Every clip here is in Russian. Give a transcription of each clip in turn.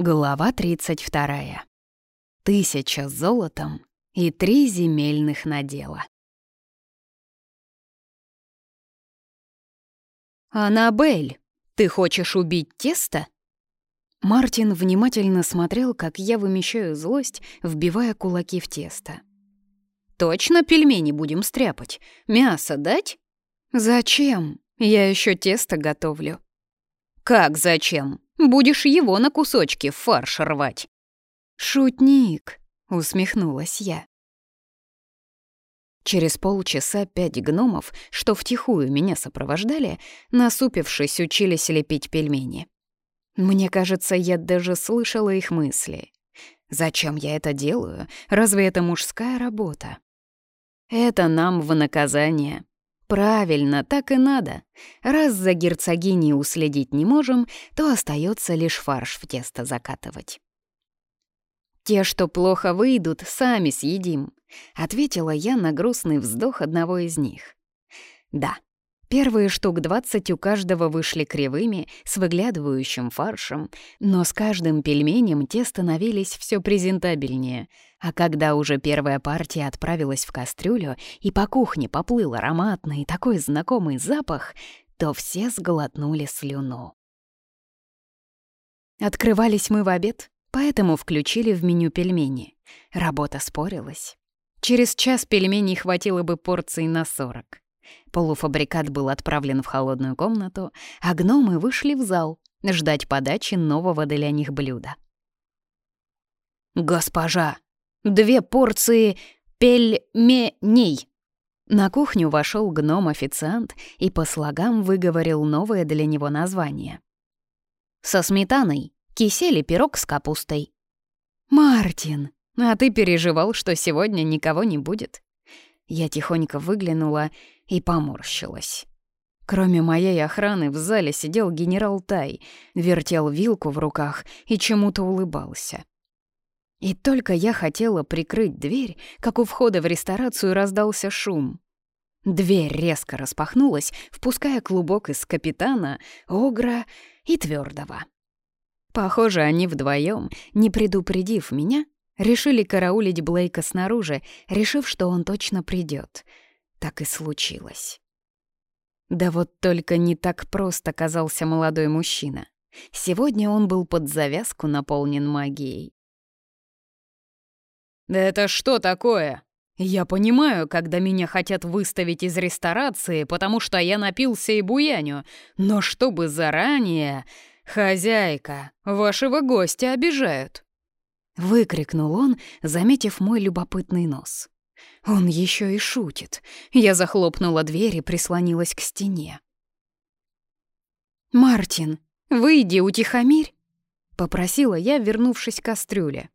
Глава 32. Тысяча золотом и три земельных надела. «Аннабель, ты хочешь убить тесто?» Мартин внимательно смотрел, как я вымещаю злость, вбивая кулаки в тесто. «Точно пельмени будем стряпать? Мясо дать?» «Зачем? Я еще тесто готовлю». «Как зачем? Будешь его на кусочки фарш рвать». «Шутник», — усмехнулась я. Через полчаса пять гномов, что втихую меня сопровождали, насупившись, учились лепить пельмени. Мне кажется, я даже слышала их мысли. Зачем я это делаю? Разве это мужская работа? Это нам в наказание. Правильно, так и надо. Раз за герцогиней уследить не можем, то остается лишь фарш в тесто закатывать. «Те, что плохо выйдут, сами съедим», — ответила я на грустный вздох одного из них. «Да, Первые штук двадцать у каждого вышли кривыми, с выглядывающим фаршем, но с каждым пельменем те становились все презентабельнее. А когда уже первая партия отправилась в кастрюлю и по кухне поплыл ароматный такой знакомый запах, то все сглотнули слюну. Открывались мы в обед, поэтому включили в меню пельмени. Работа спорилась. Через час пельменей хватило бы порций на сорок. Полуфабрикат был отправлен в холодную комнату, а гномы вышли в зал ждать подачи нового для них блюда. «Госпожа, две порции пельменей!» На кухню вошел гном-официант и по слогам выговорил новое для него название. «Со сметаной, кисель пирог с капустой». «Мартин, а ты переживал, что сегодня никого не будет?» Я тихонько выглянула и поморщилась. Кроме моей охраны в зале сидел генерал Тай, вертел вилку в руках и чему-то улыбался. И только я хотела прикрыть дверь, как у входа в ресторацию раздался шум. Дверь резко распахнулась, впуская клубок из капитана, огра и твердого. Похоже, они вдвоем, не предупредив меня, решили караулить Блейка снаружи, решив, что он точно придет — так и случилось. Да вот только не так просто казался молодой мужчина. Сегодня он был под завязку наполнен магией. «Да это что такое? Я понимаю, когда меня хотят выставить из ресторации, потому что я напился и буяню, но чтобы заранее... Хозяйка, вашего гостя обижают!» Выкрикнул он, заметив мой любопытный нос. Он еще и шутит. Я захлопнула дверь и прислонилась к стене. «Мартин, выйди, утихомирь!» — попросила я, вернувшись к кастрюле.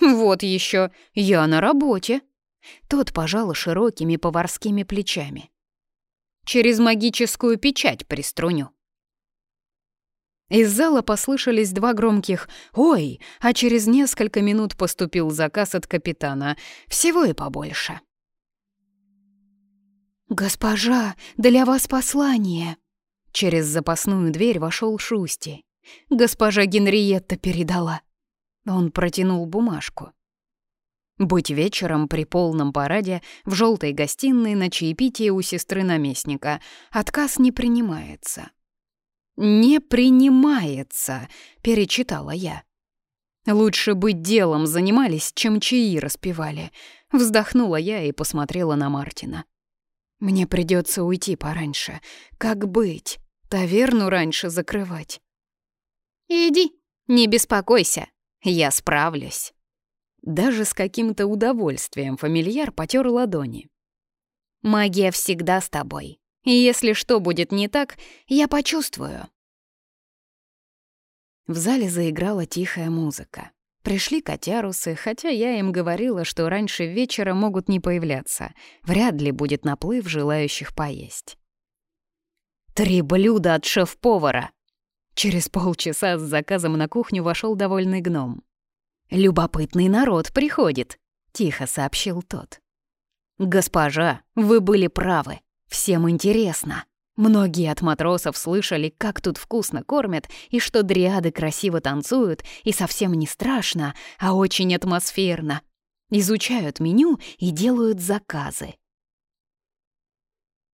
«Вот еще, я на работе!» Тот пожал широкими поварскими плечами. «Через магическую печать приструню». Из зала послышались два громких «Ой!», а через несколько минут поступил заказ от капитана. Всего и побольше. «Госпожа, для вас послание!» Через запасную дверь вошел Шусти. «Госпожа Генриетта передала». Он протянул бумажку. Быть вечером при полном параде в желтой гостиной на чаепитие у сестры наместника. Отказ не принимается. «Не принимается», — перечитала я. «Лучше бы делом занимались, чем чаи распевали», — вздохнула я и посмотрела на Мартина. «Мне придется уйти пораньше. Как быть? Таверну раньше закрывать?» «Иди, не беспокойся, я справлюсь». Даже с каким-то удовольствием фамильяр потер ладони. «Магия всегда с тобой. И если что будет не так, я почувствую. В зале заиграла тихая музыка. Пришли котярусы, хотя я им говорила, что раньше вечера могут не появляться. Вряд ли будет наплыв желающих поесть. «Три блюда от шеф-повара!» Через полчаса с заказом на кухню вошел довольный гном. «Любопытный народ приходит», — тихо сообщил тот. «Госпожа, вы были правы. Всем интересно. Многие от матросов слышали, как тут вкусно кормят, и что дриады красиво танцуют, и совсем не страшно, а очень атмосферно. Изучают меню и делают заказы.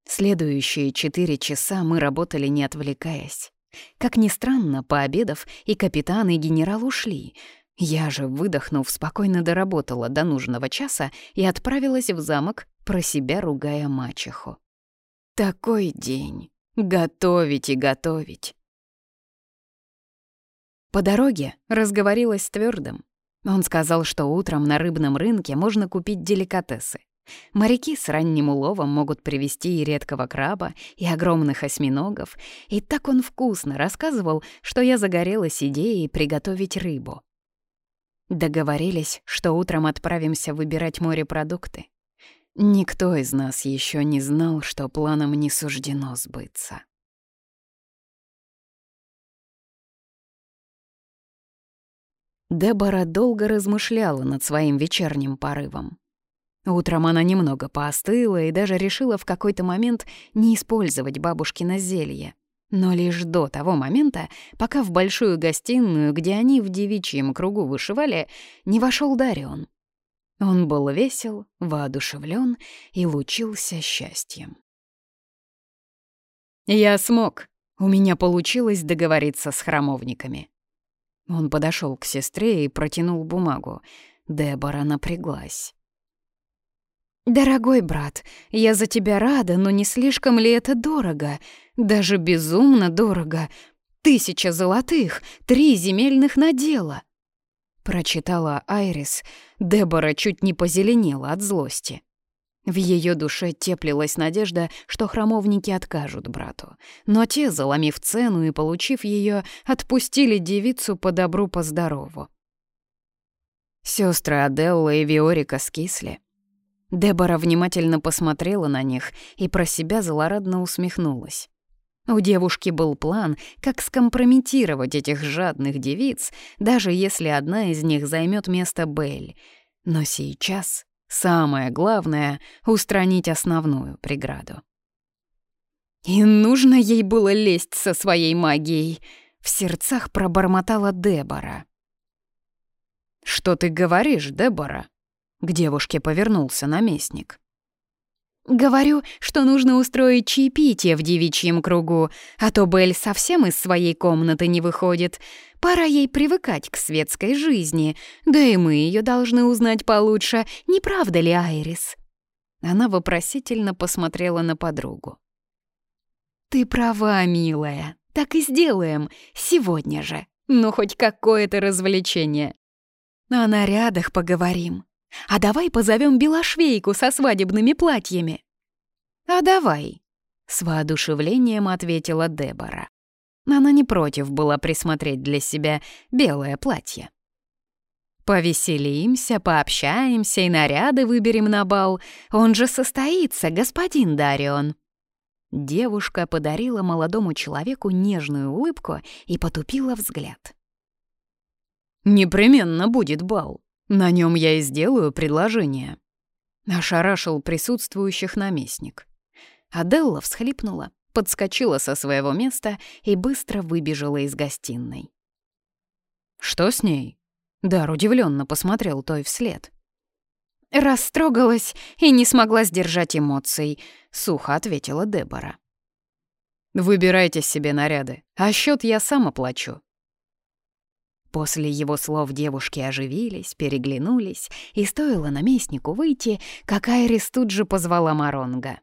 Следующие четыре часа мы работали, не отвлекаясь. Как ни странно, пообедав, и капитан, и генерал ушли. Я же, выдохнув, спокойно доработала до нужного часа и отправилась в замок, про себя ругая мачеху. Такой день. Готовить и готовить. По дороге разговорилась с Твёрдым. Он сказал, что утром на рыбном рынке можно купить деликатесы. Моряки с ранним уловом могут привезти и редкого краба, и огромных осьминогов, и так он вкусно рассказывал, что я загорелась идеей приготовить рыбу. Договорились, что утром отправимся выбирать морепродукты. Никто из нас еще не знал, что планам не суждено сбыться. Дебора долго размышляла над своим вечерним порывом. Утром она немного поостыла и даже решила в какой-то момент не использовать бабушкино зелье. Но лишь до того момента, пока в большую гостиную, где они в девичьем кругу вышивали, не вошел Дарион. Он был весел, воодушевлен и лучился счастьем. «Я смог. У меня получилось договориться с храмовниками». Он подошел к сестре и протянул бумагу. Дебора напряглась. «Дорогой брат, я за тебя рада, но не слишком ли это дорого? Даже безумно дорого. Тысяча золотых, три земельных надела». Прочитала Айрис, Дебора чуть не позеленела от злости. В ее душе теплилась надежда, что храмовники откажут брату. Но те, заломив цену и получив ее, отпустили девицу по добру, по здорову. Сестры Аделла и Виорика скисли. Дебора внимательно посмотрела на них и про себя злорадно усмехнулась. У девушки был план, как скомпрометировать этих жадных девиц, даже если одна из них займет место Белль. Но сейчас самое главное — устранить основную преграду. «И нужно ей было лезть со своей магией», — в сердцах пробормотала Дебора. «Что ты говоришь, Дебора?» К девушке повернулся наместник. «Говорю, что нужно устроить чаепитие в девичьем кругу, а то Белль совсем из своей комнаты не выходит. Пора ей привыкать к светской жизни, да и мы ее должны узнать получше, не правда ли, Айрис?» Она вопросительно посмотрела на подругу. «Ты права, милая, так и сделаем, сегодня же. Ну, хоть какое-то развлечение. О нарядах поговорим. А давай позовем Белошвейку со свадебными платьями». «А давай», — с воодушевлением ответила Дебора. Она не против была присмотреть для себя белое платье. «Повеселимся, пообщаемся и наряды выберем на бал. Он же состоится, господин Дарион». Девушка подарила молодому человеку нежную улыбку и потупила взгляд. «Непременно будет бал», на нем я и сделаю предложение. Ошарашил присутствующих наместник. Аделла всхлипнула, подскочила со своего места и быстро выбежала из гостиной. «Что с ней?» Дар удивленно посмотрел той вслед. «Растрогалась и не смогла сдержать эмоций», — сухо ответила Дебора. «Выбирайте себе наряды, а счет я сам оплачу. После его слов девушки оживились, переглянулись, и стоило наместнику выйти, как Айрис тут же позвала Маронга.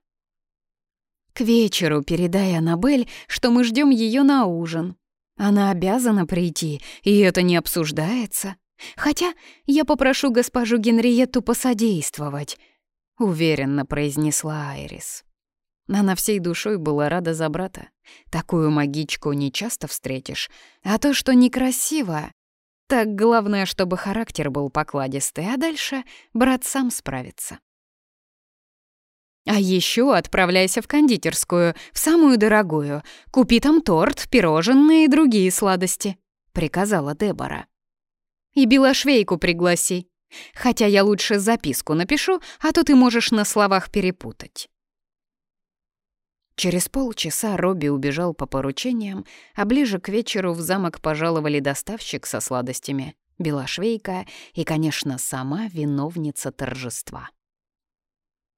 «К вечеру передай Аннабель, что мы ждем ее на ужин. Она обязана прийти, и это не обсуждается. Хотя я попрошу госпожу Генриетту посодействовать», — уверенно произнесла Айрис. Она всей душой была рада за брата. Такую магичку не часто встретишь, а то, что некрасиво, так главное, чтобы характер был покладистый, а дальше брат сам справится. А еще отправляйся в кондитерскую, в самую дорогую. Купи там торт, пирожные и другие сладости», — приказала Дебора. «И белошвейку пригласи. Хотя я лучше записку напишу, а то ты можешь на словах перепутать». Через полчаса Робби убежал по поручениям, а ближе к вечеру в замок пожаловали доставщик со сладостями, белошвейка и, конечно, сама виновница торжества.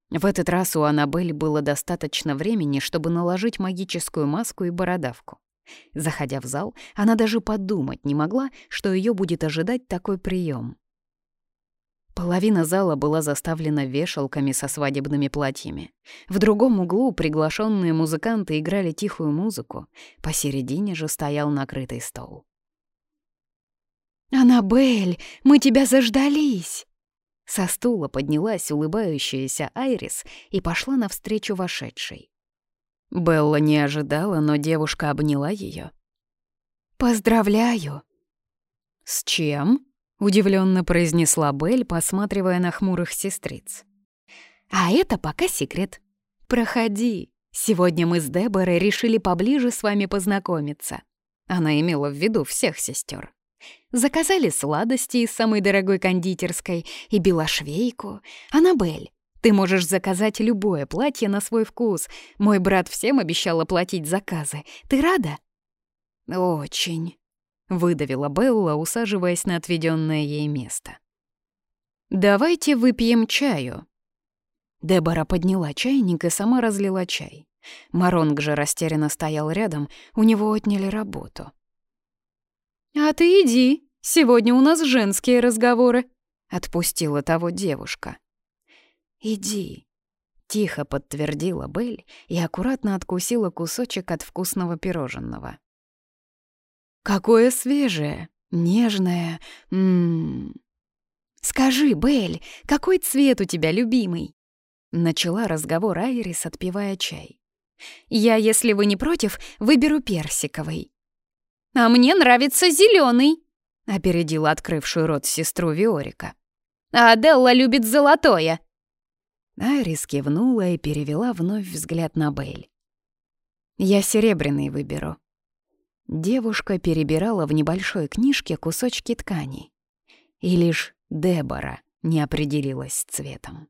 В этот раз у Аннабель было достаточно времени, чтобы наложить магическую маску и бородавку. Заходя в зал, она даже подумать не могла, что ее будет ожидать такой прием. Половина зала была заставлена вешалками со свадебными платьями. В другом углу приглашенные музыканты играли тихую музыку, посередине же стоял накрытый стол. «Аннабель, мы тебя заждались!» Со стула поднялась улыбающаяся Айрис и пошла навстречу вошедшей. Белла не ожидала, но девушка обняла ее. «Поздравляю!» «С чем?» — удивленно произнесла Белль, посматривая на хмурых сестриц. «А это пока секрет. Проходи. Сегодня мы с Деборой решили поближе с вами познакомиться». Она имела в виду всех сестер. Заказали сладости из самой дорогой кондитерской и белошвейку. Аннабель, ты можешь заказать любое платье на свой вкус. Мой брат всем обещал оплатить заказы. Ты рада?» «Очень», — выдавила Белла, усаживаясь на отведенное ей место. «Давайте выпьем чаю». Дебора подняла чайник и сама разлила чай. Маронг же растерянно стоял рядом, у него отняли работу. «А ты иди, сегодня у нас женские разговоры», — отпустила того девушка. «Иди», — тихо подтвердила Белль и аккуратно откусила кусочек от вкусного пироженного. «Какое свежее, нежное, ммм...» «Скажи, Белль, какой цвет у тебя любимый?» Начала разговор Айрис, отпивая чай. «Я, если вы не против, выберу персиковый». «А мне нравится зеленый, опередила открывшую рот сестру Виорика. «А Аделла любит золотое». Айрис кивнула и перевела вновь взгляд на Белль. «Я серебряный выберу». Девушка перебирала в небольшой книжке кусочки ткани. И лишь Дебора не определилась с цветом.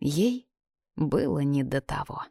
Ей было не до того.